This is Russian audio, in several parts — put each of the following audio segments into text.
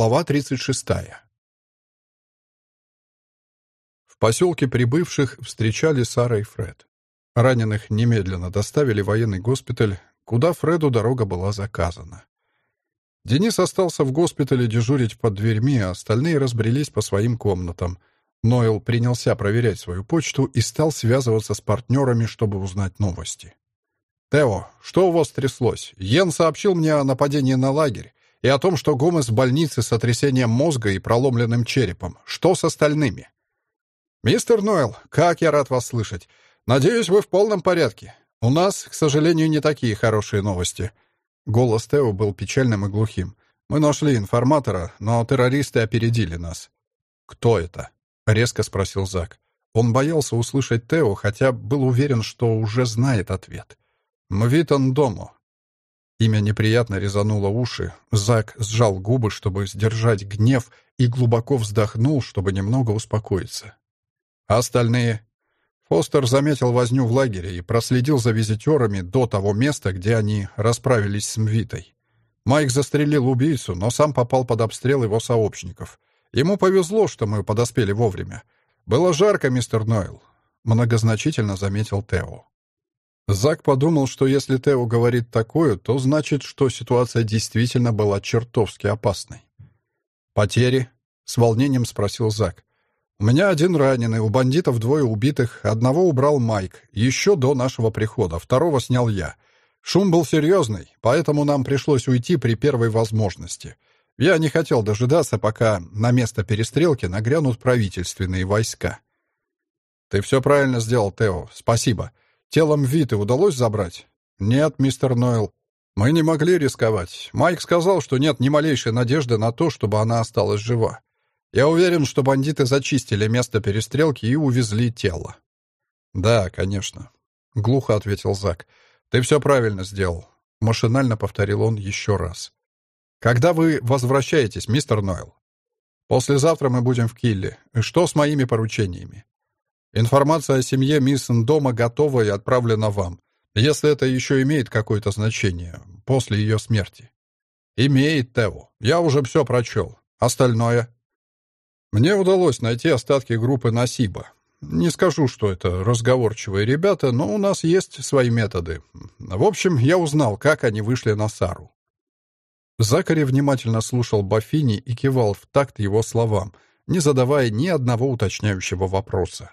Глава 36. В поселке прибывших встречали Сара и Фред. Раненых немедленно доставили в военный госпиталь, куда Фреду дорога была заказана. Денис остался в госпитале дежурить под дверьми, а остальные разбрелись по своим комнатам. Нойл принялся проверять свою почту и стал связываться с партнерами, чтобы узнать новости. «Тео, что у вас тряслось? Йен сообщил мне о нападении на лагерь и о том, что Гомес в больнице с сотрясением мозга и проломленным черепом. Что с остальными? «Мистер Нойл, как я рад вас слышать. Надеюсь, вы в полном порядке. У нас, к сожалению, не такие хорошие новости». Голос Тео был печальным и глухим. «Мы нашли информатора, но террористы опередили нас». «Кто это?» — резко спросил Зак. Он боялся услышать Тео, хотя был уверен, что уже знает ответ. «Мвитон Дому, Имя неприятно резануло уши. Зак сжал губы, чтобы сдержать гнев, и глубоко вздохнул, чтобы немного успокоиться. А остальные? Фостер заметил возню в лагере и проследил за визитерами до того места, где они расправились с Мвитой. Майк застрелил убийцу, но сам попал под обстрел его сообщников. Ему повезло, что мы подоспели вовремя. «Было жарко, мистер Нойл», — многозначительно заметил Тео. Зак подумал, что если Тео говорит такое, то значит, что ситуация действительно была чертовски опасной. «Потери?» — с волнением спросил Зак. «У меня один раненый, у бандитов двое убитых, одного убрал Майк, еще до нашего прихода, второго снял я. Шум был серьезный, поэтому нам пришлось уйти при первой возможности. Я не хотел дожидаться, пока на место перестрелки нагрянут правительственные войска». «Ты все правильно сделал, Тео, спасибо. Телом Виты удалось забрать? Нет, мистер Нойл. Мы не могли рисковать. Майк сказал, что нет ни малейшей надежды на то, чтобы она осталась жива. Я уверен, что бандиты зачистили место перестрелки и увезли тело. Да, конечно, глухо ответил Зак. Ты все правильно сделал. Машинально повторил он еще раз. Когда вы возвращаетесь, мистер Нойл? Послезавтра мы будем в Килле. Что с моими поручениями? Информация о семье мисс Дома готова и отправлена вам, если это еще имеет какое-то значение, после ее смерти. Имеет, Тео. Я уже все прочел. Остальное? Мне удалось найти остатки группы Насиба. Не скажу, что это разговорчивые ребята, но у нас есть свои методы. В общем, я узнал, как они вышли на Сару. Закари внимательно слушал Бафини и кивал в такт его словам, не задавая ни одного уточняющего вопроса.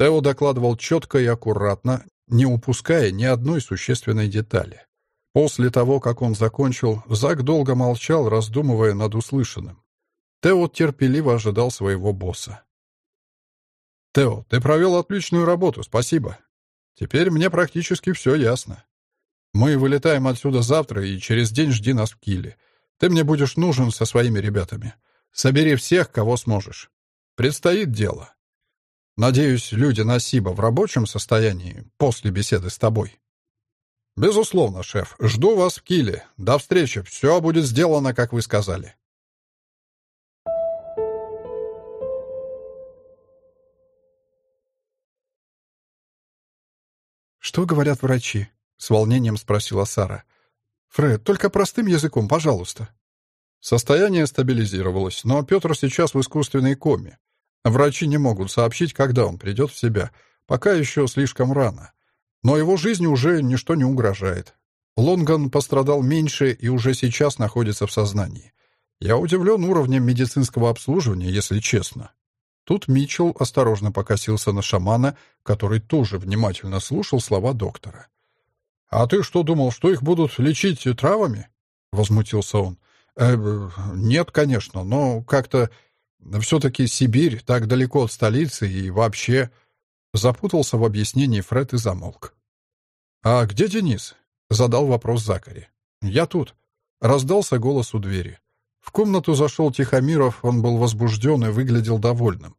Тео докладывал четко и аккуратно, не упуская ни одной существенной детали. После того, как он закончил, Зак долго молчал, раздумывая над услышанным. Тео терпеливо ожидал своего босса. «Тео, ты провел отличную работу, спасибо. Теперь мне практически все ясно. Мы вылетаем отсюда завтра, и через день жди нас в Киле. Ты мне будешь нужен со своими ребятами. Собери всех, кого сможешь. Предстоит дело. Надеюсь, люди Насиба в рабочем состоянии после беседы с тобой. Безусловно, шеф. Жду вас в Киле. До встречи. Все будет сделано, как вы сказали. «Что говорят врачи?» — с волнением спросила Сара. «Фред, только простым языком, пожалуйста». Состояние стабилизировалось, но Петр сейчас в искусственной коме. Врачи не могут сообщить, когда он придет в себя. Пока еще слишком рано. Но его жизни уже ничто не угрожает. Лонган пострадал меньше и уже сейчас находится в сознании. Я удивлен уровнем медицинского обслуживания, если честно. Тут Митчелл осторожно покосился на шамана, который тоже внимательно слушал слова доктора. «А ты что думал, что их будут лечить травами?» — возмутился он. «Э, «Нет, конечно, но как-то все-таки Сибирь так далеко от столицы и вообще...» Запутался в объяснении Фред и замолк. «А где Денис?» — задал вопрос Закари. «Я тут». Раздался голос у двери. В комнату зашел Тихомиров, он был возбужден и выглядел довольным.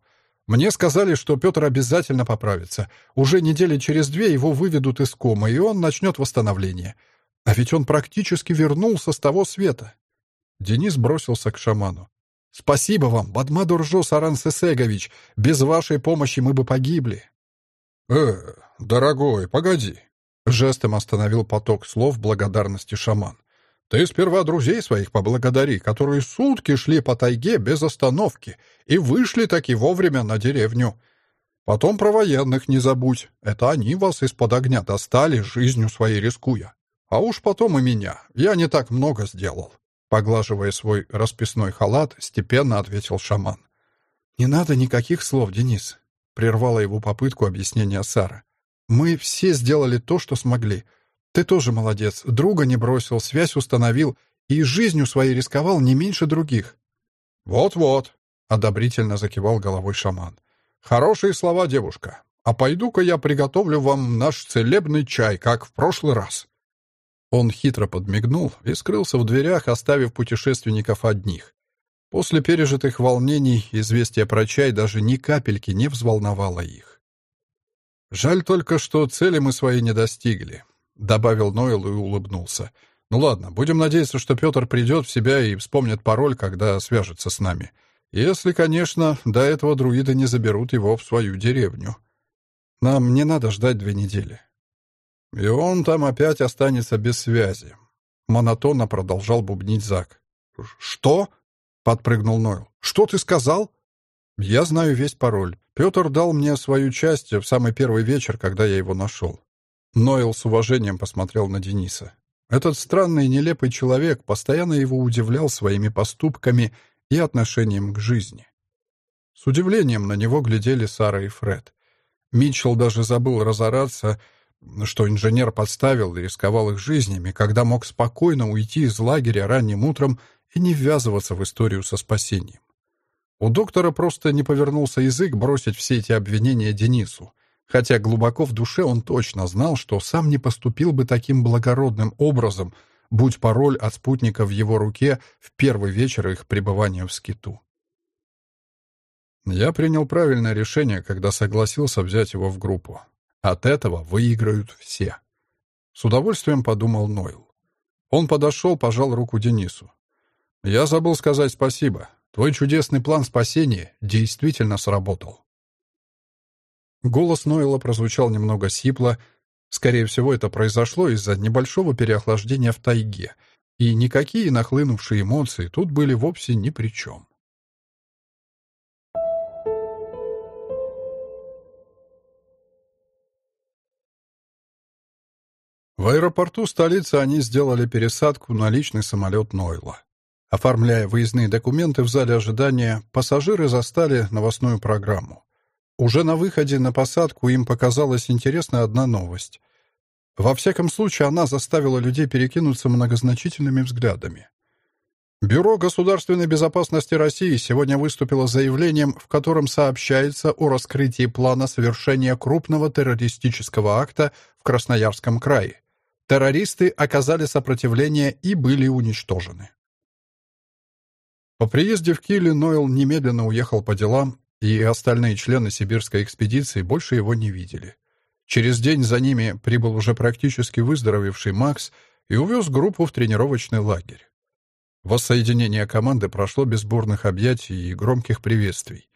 «Мне сказали, что Петр обязательно поправится. Уже недели через две его выведут из комы, и он начнет восстановление. А ведь он практически вернулся с того света». Денис бросился к шаману. Спасибо вам, Бадмадуржо Саран Сесегович. Без вашей помощи мы бы погибли. Э, дорогой, погоди. Жестом остановил поток слов благодарности шаман. Ты сперва друзей своих поблагодари, которые сутки шли по тайге без остановки и вышли таки вовремя на деревню. Потом про военных не забудь. Это они вас из-под огня достали, жизнью своей рискуя. А уж потом и меня. Я не так много сделал. Поглаживая свой расписной халат, степенно ответил шаман. «Не надо никаких слов, Денис», — прервала его попытку объяснения Сара. «Мы все сделали то, что смогли. Ты тоже молодец. Друга не бросил, связь установил и жизнью своей рисковал не меньше других. Вот-вот, одобрительно закивал головой шаман. Хорошие слова, девушка. А пойду-ка я приготовлю вам наш целебный чай, как в прошлый раз. Он хитро подмигнул и скрылся в дверях, оставив путешественников одних. После пережитых волнений известие про чай даже ни капельки не взволновало их. Жаль только, что цели мы свои не достигли добавил Нойл и улыбнулся. «Ну ладно, будем надеяться, что Петр придет в себя и вспомнит пароль, когда свяжется с нами. Если, конечно, до этого друиды не заберут его в свою деревню. Нам не надо ждать две недели». «И он там опять останется без связи», — монотонно продолжал бубнить Зак. «Что?» — подпрыгнул Нойл. «Что ты сказал?» «Я знаю весь пароль. Петр дал мне свою часть в самый первый вечер, когда я его нашел. Нойл с уважением посмотрел на Дениса. Этот странный и нелепый человек постоянно его удивлял своими поступками и отношением к жизни. С удивлением на него глядели Сара и Фред. Митчелл даже забыл разораться, что инженер подставил и рисковал их жизнями, когда мог спокойно уйти из лагеря ранним утром и не ввязываться в историю со спасением. У доктора просто не повернулся язык бросить все эти обвинения Денису, хотя глубоко в душе он точно знал, что сам не поступил бы таким благородным образом, будь пароль от спутника в его руке в первый вечер их пребывания в скиту. Я принял правильное решение, когда согласился взять его в группу. От этого выиграют все. С удовольствием подумал Нойл. Он подошел, пожал руку Денису. «Я забыл сказать спасибо. Твой чудесный план спасения действительно сработал». Голос Нойла прозвучал немного сипло. Скорее всего, это произошло из-за небольшого переохлаждения в тайге, и никакие нахлынувшие эмоции тут были вовсе ни при чем. В аэропорту столицы они сделали пересадку на личный самолет Нойла. Оформляя выездные документы в зале ожидания, пассажиры застали новостную программу. Уже на выходе на посадку им показалась интересная одна новость. Во всяком случае, она заставила людей перекинуться многозначительными взглядами. Бюро государственной безопасности России сегодня выступило заявлением, в котором сообщается о раскрытии плана совершения крупного террористического акта в Красноярском крае. Террористы оказали сопротивление и были уничтожены. По приезде в Кили Нойл немедленно уехал по делам, и остальные члены сибирской экспедиции больше его не видели. Через день за ними прибыл уже практически выздоровевший Макс и увез группу в тренировочный лагерь. Воссоединение команды прошло без бурных объятий и громких приветствий.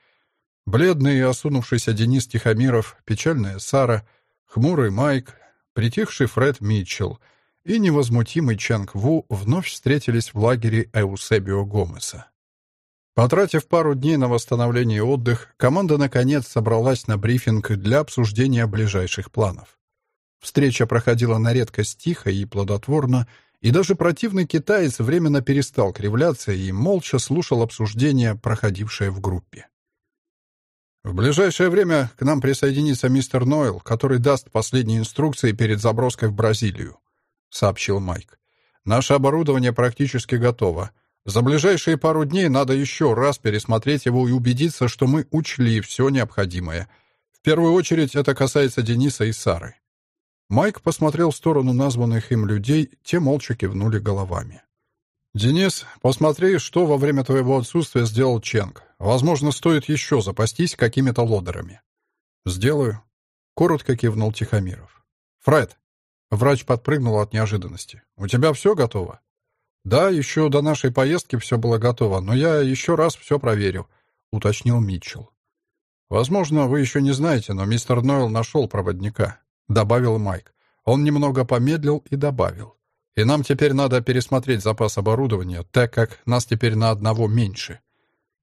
Бледный и осунувшийся Денис Тихомиров, печальная Сара, хмурый Майк, притихший Фред Митчелл и невозмутимый Чанг Ву вновь встретились в лагере Эусебио Гомеса. Потратив пару дней на восстановление и отдых, команда наконец собралась на брифинг для обсуждения ближайших планов. Встреча проходила на редкость тихо и плодотворно, и даже противный китаец временно перестал кривляться и молча слушал обсуждение, проходившее в группе. «В ближайшее время к нам присоединится мистер Нойл, который даст последние инструкции перед заброской в Бразилию», — сообщил Майк. «Наше оборудование практически готово. За ближайшие пару дней надо еще раз пересмотреть его и убедиться, что мы учли все необходимое. В первую очередь это касается Дениса и Сары. Майк посмотрел в сторону названных им людей, те молча кивнули головами. «Денис, посмотри, что во время твоего отсутствия сделал Ченг. Возможно, стоит еще запастись какими-то лодерами». «Сделаю», — коротко кивнул Тихомиров. «Фред», — врач подпрыгнул от неожиданности, — «у тебя все готово?» «Да, еще до нашей поездки все было готово, но я еще раз все проверил», — уточнил Митчелл. «Возможно, вы еще не знаете, но мистер Нойл нашел проводника», — добавил Майк. Он немного помедлил и добавил. И нам теперь надо пересмотреть запас оборудования, так как нас теперь на одного меньше».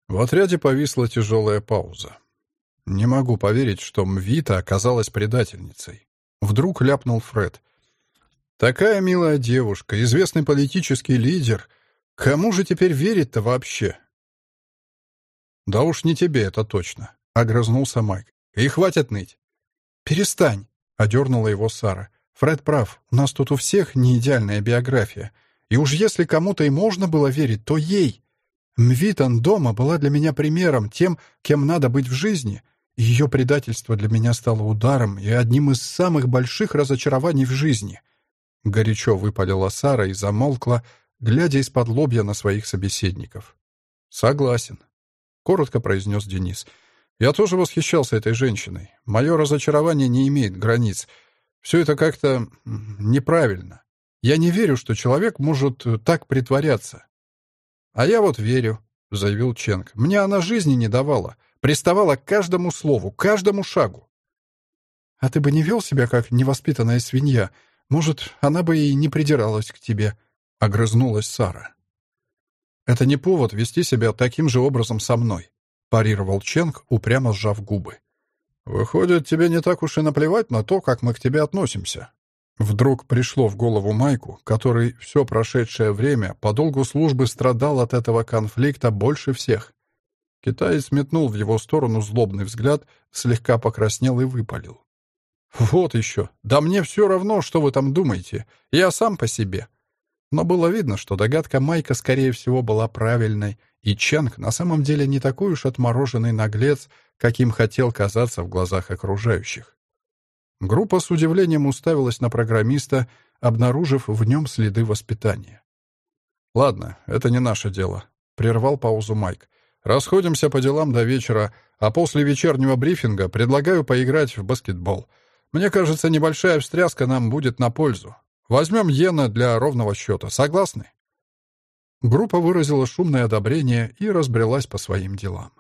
В отряде повисла тяжелая пауза. «Не могу поверить, что Мвита оказалась предательницей». Вдруг ляпнул Фред. «Такая милая девушка, известный политический лидер. Кому же теперь верить-то вообще?» «Да уж не тебе, это точно», — огрызнулся Майк. «И хватит ныть». «Перестань», — одернула его Сара. «Фред прав, у нас тут у всех не идеальная биография. И уж если кому-то и можно было верить, то ей. Мвитан дома была для меня примером, тем, кем надо быть в жизни. Ее предательство для меня стало ударом и одним из самых больших разочарований в жизни. Горячо выпалила Сара и замолкла, глядя из-под лобья на своих собеседников. «Согласен», — коротко произнес Денис. «Я тоже восхищался этой женщиной. Мое разочарование не имеет границ. Все это как-то неправильно. Я не верю, что человек может так притворяться». «А я вот верю», — заявил Ченг. «Мне она жизни не давала. Приставала к каждому слову, каждому шагу. «А ты бы не вел себя, как невоспитанная свинья? Может, она бы и не придиралась к тебе?» — огрызнулась Сара. «Это не повод вести себя таким же образом со мной», — парировал Ченг, упрямо сжав губы. «Выходит, тебе не так уж и наплевать на то, как мы к тебе относимся». Вдруг пришло в голову Майку, который все прошедшее время по долгу службы страдал от этого конфликта больше всех. Китаец метнул в его сторону злобный взгляд, слегка покраснел и выпалил. «Вот еще! Да мне все равно, что вы там думаете. Я сам по себе». Но было видно, что догадка Майка, скорее всего, была правильной, и Чанг на самом деле не такой уж отмороженный наглец, каким хотел казаться в глазах окружающих. Группа с удивлением уставилась на программиста, обнаружив в нем следы воспитания. «Ладно, это не наше дело», — прервал паузу Майк. Расходимся по делам до вечера, а после вечернего брифинга предлагаю поиграть в баскетбол. Мне кажется, небольшая встряска нам будет на пользу. Возьмем Йена для ровного счета. Согласны?» Группа выразила шумное одобрение и разбрелась по своим делам.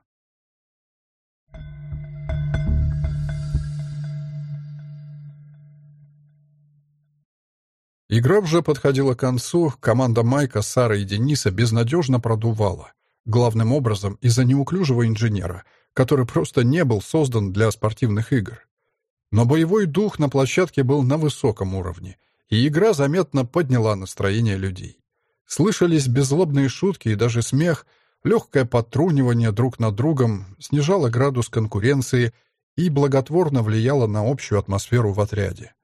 Игра уже подходила к концу, команда Майка, Сара и Дениса безнадежно продувала. Главным образом из-за неуклюжего инженера, который просто не был создан для спортивных игр. Но боевой дух на площадке был на высоком уровне, и игра заметно подняла настроение людей. Слышались беззлобные шутки и даже смех, легкое подтрунивание друг над другом снижало градус конкуренции и благотворно влияло на общую атмосферу в отряде.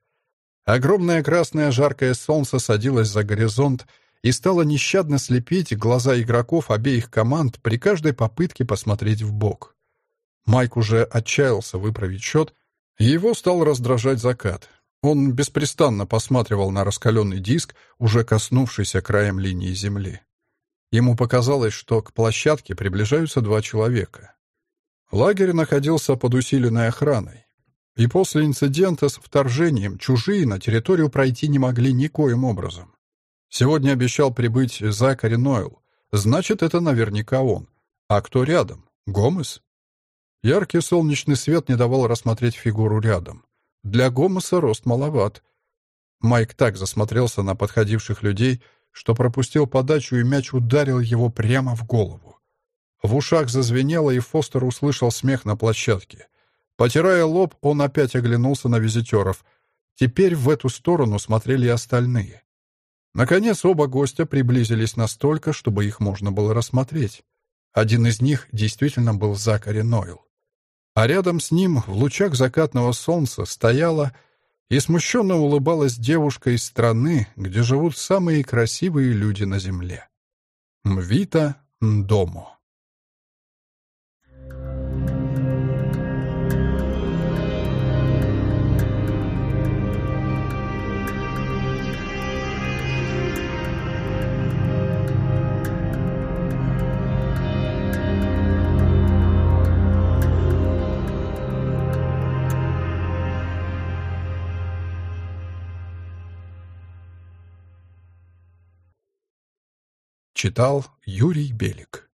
Огромное красное жаркое солнце садилось за горизонт, и стала нещадно слепить глаза игроков обеих команд при каждой попытке посмотреть в бок. Майк уже отчаялся выправить счет, и его стал раздражать закат. Он беспрестанно посматривал на раскаленный диск, уже коснувшийся краем линии земли. Ему показалось, что к площадке приближаются два человека. Лагерь находился под усиленной охраной, и после инцидента с вторжением чужие на территорию пройти не могли никоим образом. Сегодня обещал прибыть Закари Нойл. Значит, это наверняка он. А кто рядом? Гомес? Яркий солнечный свет не давал рассмотреть фигуру рядом. Для Гомеса рост маловат. Майк так засмотрелся на подходивших людей, что пропустил подачу, и мяч ударил его прямо в голову. В ушах зазвенело, и Фостер услышал смех на площадке. Потирая лоб, он опять оглянулся на визитеров. Теперь в эту сторону смотрели и остальные. Наконец оба гостя приблизились настолько, чтобы их можно было рассмотреть. Один из них действительно был Закари Нойл. А рядом с ним, в лучах закатного солнца, стояла и смущенно улыбалась девушка из страны, где живут самые красивые люди на земле. Мвита Ндомо. Читал Юрий Белик